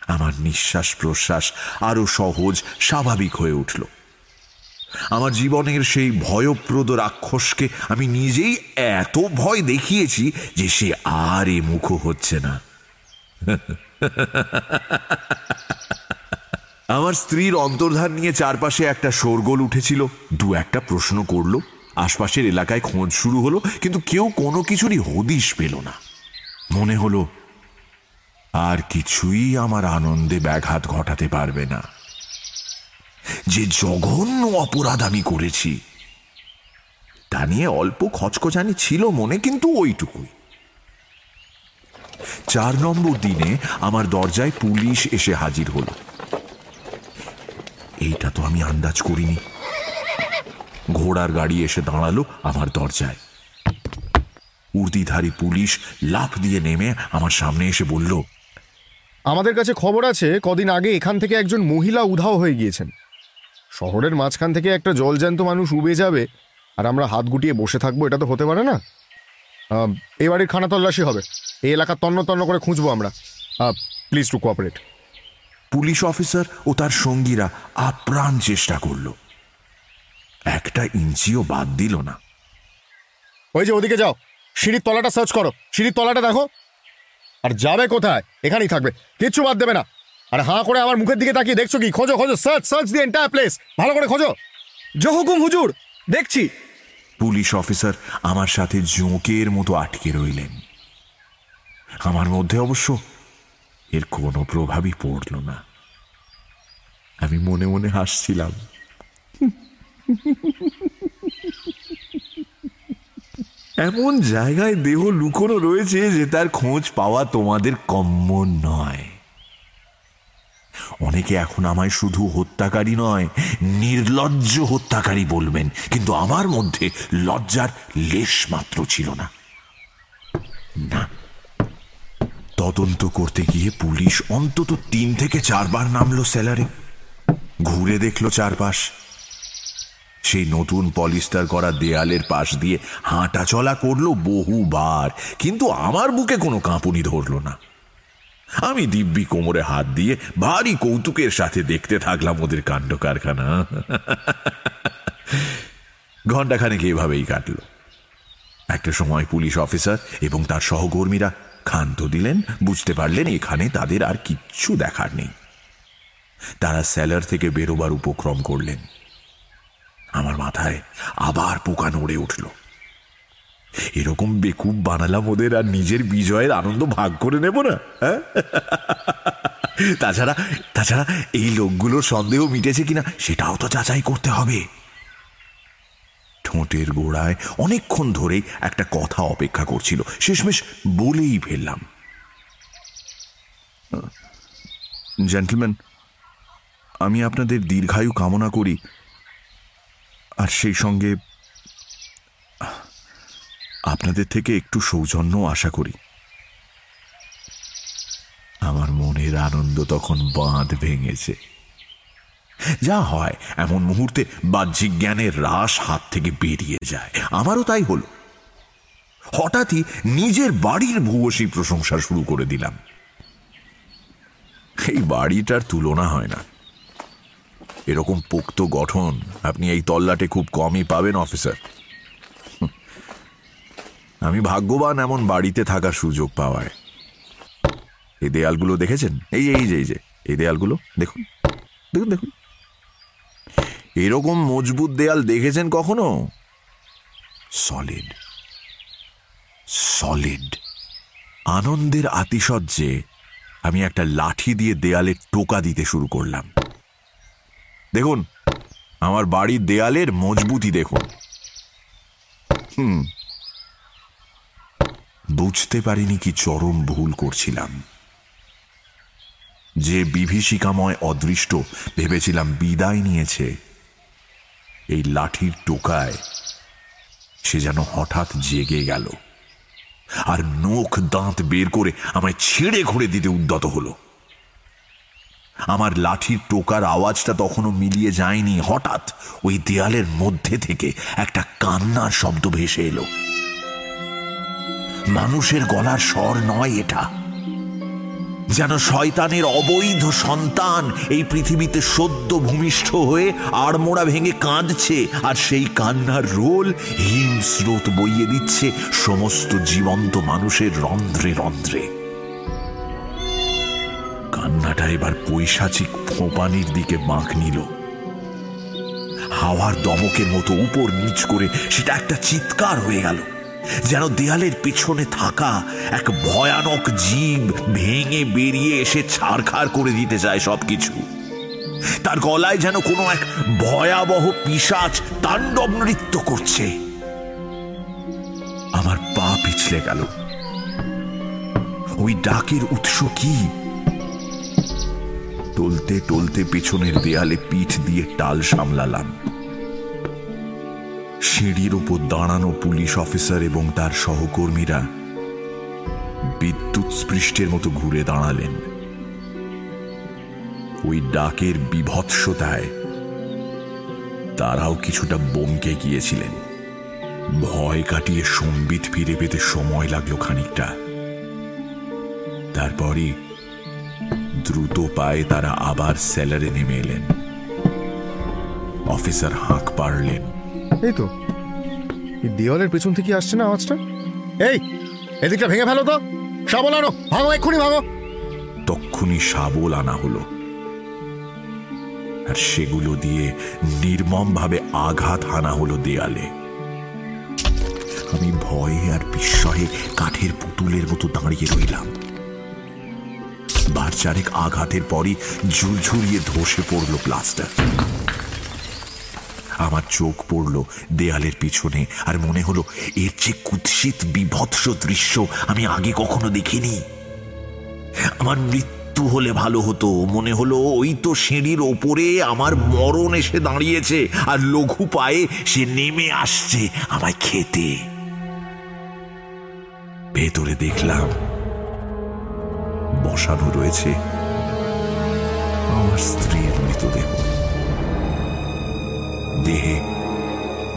আমার নিঃশ্বাস প্রশ্বাস আরও সহজ, স্বাভাবিক হয়ে উঠল। আমার জীবনের সেই ভয়প্রদ রাক্ষসকে আমি নিজেই এত ভয় দেখিয়েছি যে সে আর এ মুখ হচ্ছে না। আমার স্ত্রীর অন্তর্ধান নিয়ে চারপাশে একটা শোরগোল উঠেছিল, দু একটা প্রশ্ন করল, আশপাশের এলাকায় খোঁজ শুরু হলো, কিন্তু কেউ কোনো কিছুরই হদিশ পেল না। মনে হলো আর কিছুই আমার আনন্দে ব্যাঘাত ঘটাতে পারবে না। যে জঘন্য অপরাধ আমি করেছি, তা নিয়ে অল্প খচখচানি ছিল মনে, কিন্তু ওইটুকুই। চার নম্বর দিনে আমার দরজায় পুলিশ এসে হাজির হলো। এইটা তো আমি আন্দাজ করিনি। ঘোড়ার গাড়ি এসে দাঁড়াল আমার দরজায়। উর্দিধারী পুলিশ লাফ দিয়ে নেমে আমার সামনে এসে বলল আমাদের কাছে খবর আছে কদিন আগে এখান থেকে একজন মহিলা উধাও হয়ে গিয়েছেন। শহরের মাঝখান থেকে একটা জলজ্যান্ত মানুষ উবে যাবে আর আমরা হাত গুটিয়ে বসে থাকব এটা তো হতে পারে না? এই বাড়ির খানা তল্লাশি হবে। এই এলাকা তন্ন তন্ন করে খুঁজবো আমরা। Please to cooperate police officer ও তার সঙ্গীরা আপ্রাণ চেষ্টা করল। একটা ইঞ্চিও বাদ দিল না। ওই যে ওদিকে যাও। সিঁড়ির তলাটা সার্চ করো। সিঁড়ির তলাটা দেখো। আর যাবে কোথায়? এখানেই থাকবে। কিচ্ছু বাদ দেবে না। আর হাঁ করে আমার মুখের দিকে তাকিয়ে দেখছ কি? খোঁজো খোঁজো search search the entire place ভালো করে খোঁজো। জহুকুম হুজুর, দেখছি। পুলিশ অফিসার আমার সাথে জোঁকের মতো আটকে রইলেন। আমার মধ্যে অবশ্য এর কোনো প্রভাবই পড়ল না। আমি মনে মনে হাসছিলাম। এমন জায়গায় দেহ লুকোনো রয়েছে যে তার খোঁজ পাওয়া তোমাদের কম্য নয়। অনেকে এখন আমায় শুধু হত্যাকারী নয়, নির্লজ্জ হত্যাকারী বলবেন, কিন্তু আমার মধ্যে লজ্জার লেশ মাত্র ছিল না। না। তদন্ত করতে গিয়ে পুলিশ অন্তত তিন থেকে চারবার নামলো সেলারে। ঘুরে দেখল চারপাশ। সেই নতুন পলিস্টার করা দেয়ালের পাশ দিয়ে হাঁটা চলা করল বহুবার, কিন্তু আমার বুকে কোনো কাঁপুনি ধরলো না। আমি দিব্যি কোমরে হাত দিয়ে ভারী কৌতুকের সাথে দেখতে থাকলাম ওদের কাণ্ড কারখানা। ঘন্টাখানেক এভাবেই কাটল। একটা সময় পুলিশ অফিসার এবং তার সহকর্মীরা ক্ষান্ত দিলেন, বুঝতে পারলেন এখানে তাদের আর কিচ্ছু দেখার নেই। তারা স্যালার থেকে বেরোবার উপক্রম করলেন। আমার মাথায় আবার পোকা নড়ে উঠল। এরকম বেকুব বানালাম ওদের আর নিজের বিজয়ের আনন্দ ভাগ করে নেব না হ্যাঁ? তাছাড়া তাছাড়া এই লোকগুলোর সন্দেহ মিটেছে কিনা সেটাও তো যাচাই করতে হবে। ঠোঁটের গোড়ায় অনেকক্ষণ ধরেই একটা কথা অপেক্ষা করছিল। শেষমেশ বলেই ফেললাম। জেন্টলম্যান আমি আপনাদের দীর্ঘায়ু কামনা করি। আর সেই সঙ্গে আপনাদের থেকে একটু সৌজন্য আশা করি। আমার মনের আনন্দ তখন বাঁধ ভেঙেছে। যা হয়, এমন মুহূর্তে বাহ্যিক জ্ঞানের হ্রাস হাত থেকে বেরিয়ে যায়। আমারও তাই হলো। হঠাৎই নিজের বাড়ির ভূয়সী প্রশংসা শুরু করে দিলাম। এই বাড়িটার তুলনা হয় না। এরকম পোক্ত গঠন আপনি এই তল্লাটে খুব কমই পাবেন, অফিসার। আমি ভাগ্যবান এমন বাড়িতে থাকার সুযোগ পাওয়ায়। এই দেয়ালগুলো দেখেছেন? এই এই যে এই যে, এই দেয়ালগুলো, দেখুন দেখুন দেখুন। এরকম মজবুত দেয়াল দেখেছেন কখনো? সলিড। সলিড। আনন্দের আতিশয্যে আমি একটা লাঠি দিয়ে দেয়ালে টোকা দিতে শুরু করলাম। দেখুন, আমার বাড়ির দেয়ালের মজবুতি দেখুন। হুম, বুঝতে পারিনি কি চরম ভুল করছিলাম। যে বিভীষিকাময় অদৃষ্ট ভেবেছিলাম বিদায় নিয়েছে, এই লাঠির টোকায় সে যেন হঠাৎ জেগে গেল। আর নখ দাঁত বের করে আমায় ছেড়ে ঘুরে দিতে উদ্যত হলো। আমার লাঠির টোকার আওয়াজটা তখনও মিলিয়ে যায়নি। হঠাৎ ওই দেয়ালের মধ্যে থেকে একটা কান্নার শব্দ ভেসে এলো। মানুষের গলার স্বর নয় এটা। যেন শয়তানের অবৈধ সন্তান এই পৃথিবীতে সদ্য ভূমিষ্ঠ হয়ে আড়মোড়া ভেঙে কাঁদছে, আর সেই কান্নার রোল হিম স্রোত বইয়ে দিচ্ছে সমস্ত জীবন্ত মানুষের রন্ধ্রে রন্ধ্রে। কান্নাটা এবার পৈশাচিক ফোঁপানির দিকে বাঁক নিল। হাওয়ার দমকের মতো উপর নিচ করে সেটা একটা চিৎকার হয়ে গেল, যেন দেয়ালের পেছনে থাকা এক ভয়ানক জীব ভেঙে বেরিয়ে এসে ছাড়খাড় করে দিতে চায় সবকিছু। তার গলায় যেন কোনো এক ভয়াবহ পিসাচ তাণ্ডব নৃত্য করছে। আমার পা পিছলে গেল। ওই ডাকের উৎস কি? টলতে টলতে পেছনের দেয়ালে পিঠ দিয়ে টাল সামলালাম। সিঁড়ির উপর দাঁড়ানো পুলিশ অফিসার এবং তার সহকর্মীরা বিদ্যুৎ স্পৃষ্টের মতো ঘুরে দাঁড়ালেন। ওই ডাকের বিভৎসতায় তারাও কিছুটা বমকে গিয়েছিলেন। ভয় কাটিয়ে সম্বিত ফিরে পেতে সময় লাগল খানিকটা। তারপরই দ্রুত পায়ে তারা আবার সেলারে নেমে এলেন। অফিসার হাঁক পারলেন এই তো। দেওয়ালের পেছন থেকে আসছে না আওয়াজটা? এই এদিকটা ভেঙে ফেলো তো। সাবল আনো ভাঙো এক্ষুনি ভাঙো। তক্ষুনি শাবল আনা হলো। আর সেগুলো দিয়ে নির্মমভাবে আঘাত হানা হলো দেয়ালে। আমি ভয়ে আর বিস্ময়ে কাঠের পুতুলের মতো দাঁড়িয়ে রইলাম। বার চারেক আঘাতের পরই ঝুলঝুলিয়ে ধসে পড়ল প্লাস্টার। আমার চোখ পড়ল দেয়ালের পিছনে আর মনে হলো, এর যে কুৎসিত বিভৎস দৃশ্য আমি আগে কখনো দেখিনি। আমার মৃত্যু হলে ভালো হতো, মনে হলো ওই তো সিঁড়ির ওপরে আমার মরণ এসে দাঁড়িয়েছে আর লঘু পায়ে সে নেমে আসছে আমায় খেতে। ভেতরে দেখলাম বসানো রয়েছে। আমার স্ত্রীর মৃতদেহ। দেহে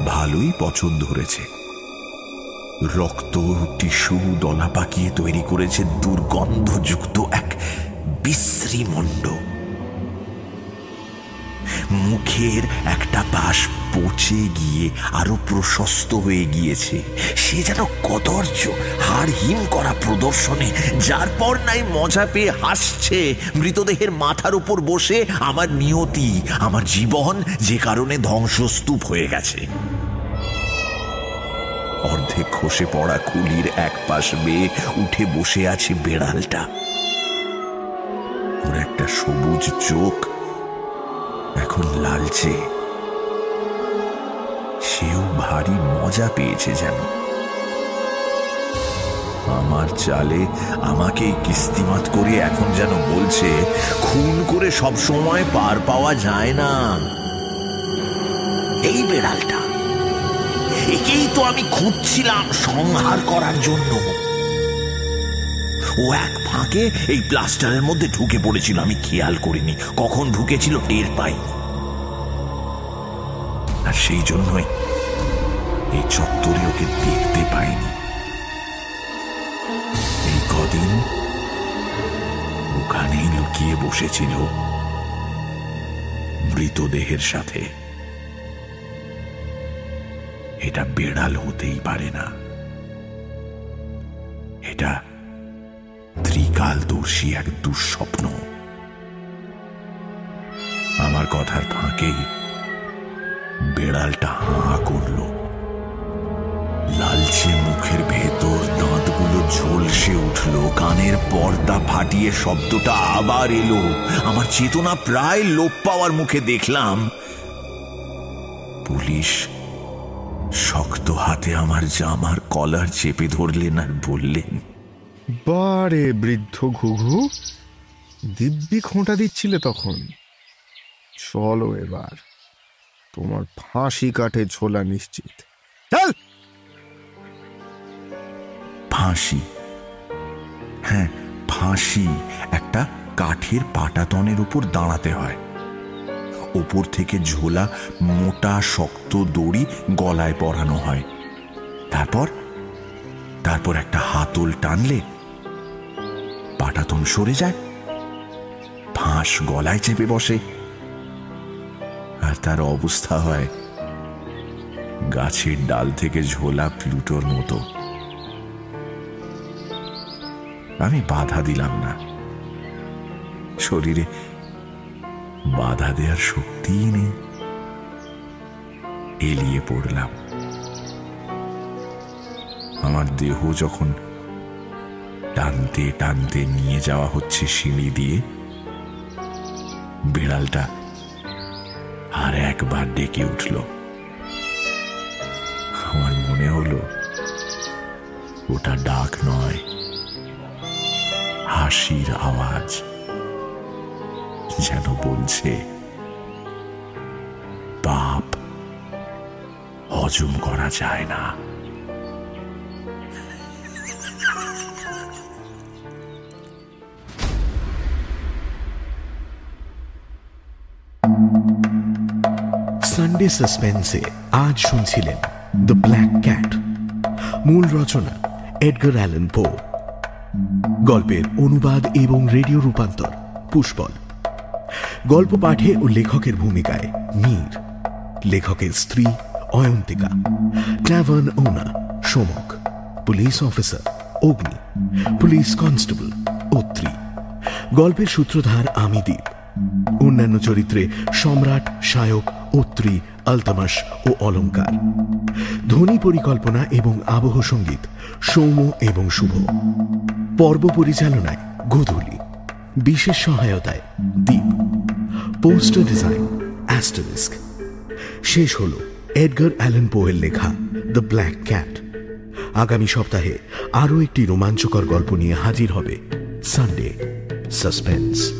ভালোই পছন্দ ধরেছে রক্ত, টিস্যু দলা পাকিয়ে তৈরি করেছে দুর্গন্ধযুক্ত এক বিশ্রী মুখের একটা পাশ পচে গিয়ে আরও প্রশস্ত হয়ে গিয়েছে। সে যেন কদর্য হাড় হিম করা প্রদর্শনে, যার পর নাই মজা পেয়ে হাসছে, মৃতদেহের মাথার উপর বসে আমার নিয়তি, আমার জীবন যে কারণে ধ্বংসস্তূপ হয়ে গেছে। অর্ধেক খসে পড়া খুলির এক পাশ বেয়ে উঠে বসে আছে বেড়ালটা। ওর একটা সবুজ চোখ এখন লালচে। সেও ভারী মজা পেয়েছে যেন। আমার চালে আমাকে কিস্তিমাত করে এখন যেন বলছে, খুন করে সব সময় পার পাওয়া যায় না। এই বেড়ালটা, একেই তো আমি খুঁজছিলাম সংহার করার জন্য। ও এক ফাঁকে এই প্লাস্টারের মধ্যে ঢুকে পড়েছিল, আমি খেয়াল করিনি। কখন ঢুকেছিল টের পাইনি। আর সেই জন্যই এই চত্বরে ওকে দেখতে পাইনি। এই কদিন ওখানেই লুকিয়ে বসেছিল মৃতদেহের সাথে। এটা বেড়াল হতেই পারে না। এটা ত্রিকালদর্শী এক দুঃস্বপ্ন। আমার কথার ফাঁকেই বেড়ালটা হাঁ করল। লালচে মুখের ভেতর দাঁতগুলো ঝলসে উঠল, কানের পর্দা ফাটিয়ে শব্দটা আবার এলো। আমার চেতনা প্রায় লোপ পাওয়ার মুখে দেখলাম, পুলিশ শক্ত হাতে আমার জামার কলার চেপে ধরলেন আর বললেন, বারে বৃদ্ধ ঘুঘু, দিব্যি খোঁটা দিচ্ছিলে তখন। চলো এবার। তোমার ফাঁসি কাঠে ছোলা নিশ্চিত। চল! ফাঁসি? হ্যাঁ ফাঁসি। একটা কাঠের পাটাতনের উপর দাঁড়াতে হয়। ওপর থেকে ঝোলা মোটা, শক্ত দড়ি গলায় পরানো হয়। তারপর তারপর একটা হাতল টানলে পাটাতন সরে যায়। ফাঁস গলায় চেপে বসে। আর তার অবস্থা হয় গাছের ডাল থেকে ঝোলা প্লুটোর মতো। আমি বাধা দিলাম না। শরীরে বাধা দেওয়ার শক্তিই নেই। এলিয়ে পড়লাম। আমার দেহ যখন টানতে টানতে নিয়ে যাওয়া হচ্ছে সিঁড়ি দিয়ে, বিড়ালটা আর একবার ডেকে উঠল। আমার মনে হলো, ওটা ডাক নয়, হাসির আওয়াজ যেন বলছে, পাপ হজম করা যায় না। সানডে সাসপেন্সে আজ শুনছিলেন দ্য ব্ল্যাক ক্যাট মূল রচনা এডগার অ্যালেন পো গল্পের অনুবাদ এবং রেডিও রূপান্তর, পুষ্পল। গল্প পাঠে ও লেখকের ভূমিকায় মীর। লেখকের স্ত্রী Ayantika. Tavern owner Somak. Police officer Agni. Police constable Atri. গল্পের সূত্রধার আমি দ্বীপ অন্যান্য চরিত্রে সম্রাট শায়ক অত্রি আলতামাস ও অলঙ্কার। ধ্বনি পরিকল্পনা এবং আবহ সংগীত, সৌম্য এবং শুভ। পর্ব পরিচালনায় গোধূলি। বিশেষ সহায়তায় দ্বীপ পোস্টার ডিজাইন, অ্যাস্টারিস্ক। শেষ হল এডগার অ্যালেন পোয়ের লেখা দ্য ব্ল্যাক ক্যাট। আগামী সপ্তাহে আরও একটি রোমাঞ্চকর গল্প নিয়ে হাজির হবে সানডে, সাসপেন্স।